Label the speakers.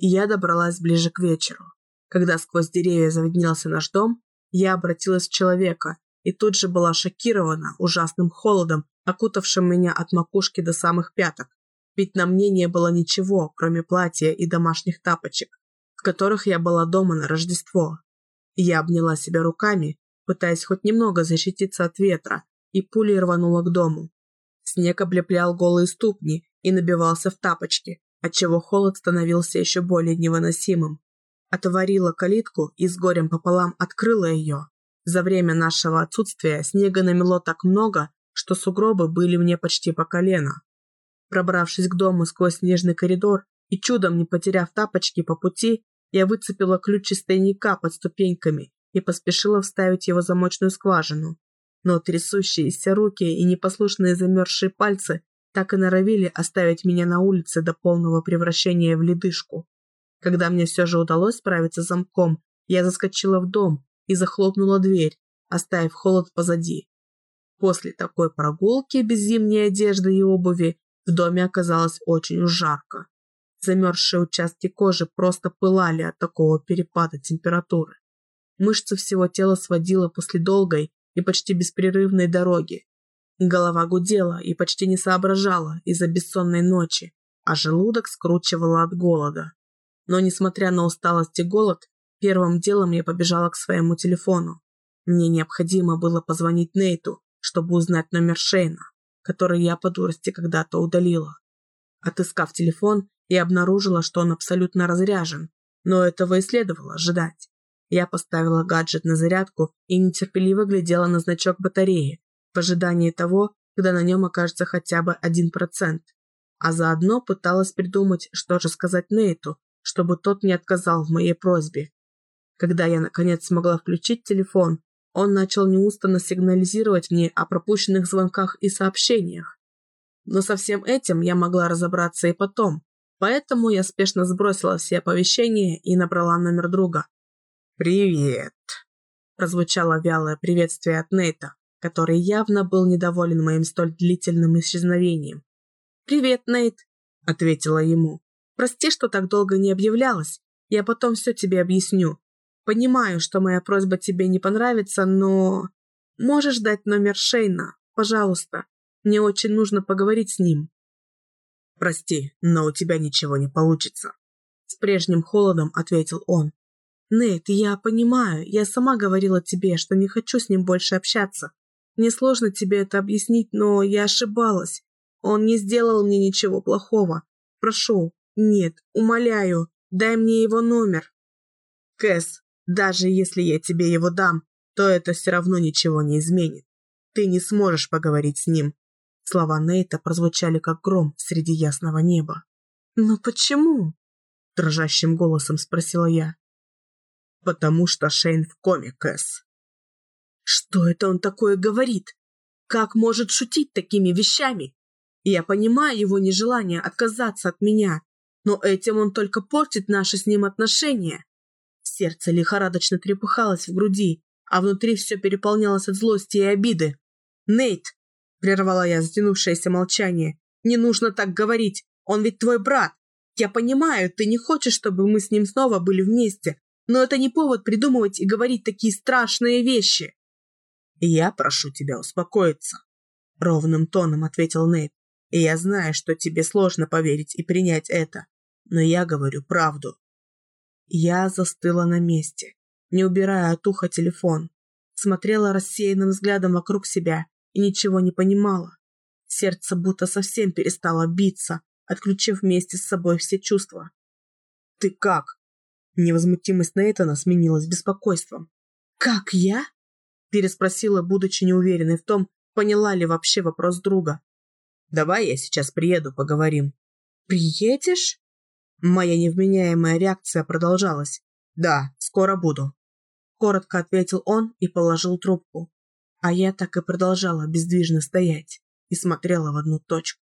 Speaker 1: и я добралась ближе к вечеру. Когда сквозь деревья завиднелся наш дом, я обратилась в человека и тут же была шокирована ужасным холодом, окутавшим меня от макушки до самых пяток. Ведь на мне не было ничего, кроме платья и домашних тапочек, в которых я была дома на Рождество. Я обняла себя руками, пытаясь хоть немного защититься от ветра, и пулей рванула к дому. Снег облеплял голые ступни и набивался в тапочки, отчего холод становился еще более невыносимым. Отворила калитку и с горем пополам открыла ее. За время нашего отсутствия снега намело так много, что сугробы были мне почти по колено. Пробравшись к дому сквозь снежный коридор и чудом не потеряв тапочки по пути, я выцепила ключ из тайника под ступеньками и поспешила вставить его замочную скважину. Но трясущиеся руки и непослушные замерзшие пальцы так и норовили оставить меня на улице до полного превращения в ледышку. Когда мне все же удалось справиться с замком, я заскочила в дом и захлопнула дверь, оставив холод позади. После такой прогулки без зимней одежды и обуви в доме оказалось очень жарко. Замерзшие участки кожи просто пылали от такого перепада температуры. Мышцы всего тела сводило после долгой и почти беспрерывной дороги, Голова гудела и почти не соображала из-за бессонной ночи, а желудок скручивало от голода. Но, несмотря на усталость и голод, первым делом я побежала к своему телефону. Мне необходимо было позвонить Нейту, чтобы узнать номер Шейна, который я по дурости когда-то удалила. Отыскав телефон, я обнаружила, что он абсолютно разряжен, но этого и следовало ожидать. Я поставила гаджет на зарядку и нетерпеливо глядела на значок батареи, в ожидании того, когда на нем окажется хотя бы один процент, а заодно пыталась придумать, что же сказать Нейту, чтобы тот не отказал в моей просьбе. Когда я наконец смогла включить телефон, он начал неустанно сигнализировать мне о пропущенных звонках и сообщениях. Но со всем этим я могла разобраться и потом, поэтому я спешно сбросила все оповещения и набрала номер друга. «Привет!» – прозвучало вялое приветствие от Нейта который явно был недоволен моим столь длительным исчезновением. «Привет, Нейт», — ответила ему. «Прости, что так долго не объявлялась. Я потом все тебе объясню. Понимаю, что моя просьба тебе не понравится, но... Можешь дать номер Шейна, пожалуйста. Мне очень нужно поговорить с ним». «Прости, но у тебя ничего не получится», — с прежним холодом ответил он. «Нейт, я понимаю, я сама говорила тебе, что не хочу с ним больше общаться. Мне сложно тебе это объяснить, но я ошибалась. Он не сделал мне ничего плохого. Прошу, нет, умоляю, дай мне его номер. Кэс, даже если я тебе его дам, то это все равно ничего не изменит. Ты не сможешь поговорить с ним. Слова Нейта прозвучали как гром среди ясного неба. «Но почему?» – дрожащим голосом спросила я. «Потому что Шейн в коме, Кэс. Что это он такое говорит? Как может шутить такими вещами? Я понимаю его нежелание отказаться от меня, но этим он только портит наши с ним отношения. Сердце лихорадочно трепыхалось в груди, а внутри все переполнялось от злости и обиды. «Нейт!» – прервала я затянувшееся молчание. «Не нужно так говорить, он ведь твой брат. Я понимаю, ты не хочешь, чтобы мы с ним снова были вместе, но это не повод придумывать и говорить такие страшные вещи. «Я прошу тебя успокоиться», — ровным тоном ответил Нейт. «И я знаю, что тебе сложно поверить и принять это, но я говорю правду». Я застыла на месте, не убирая от уха телефон, смотрела рассеянным взглядом вокруг себя и ничего не понимала. Сердце будто совсем перестало биться, отключив вместе с собой все чувства. «Ты как?» Невозмутимость Нейтана сменилась беспокойством. «Как я?» Переспросила, будучи неуверенной в том, поняла ли вообще вопрос друга. «Давай я сейчас приеду, поговорим». «Приедешь?» Моя невменяемая реакция продолжалась. «Да, скоро буду». Коротко ответил он и положил трубку. А я так и продолжала бездвижно стоять и смотрела в одну точку.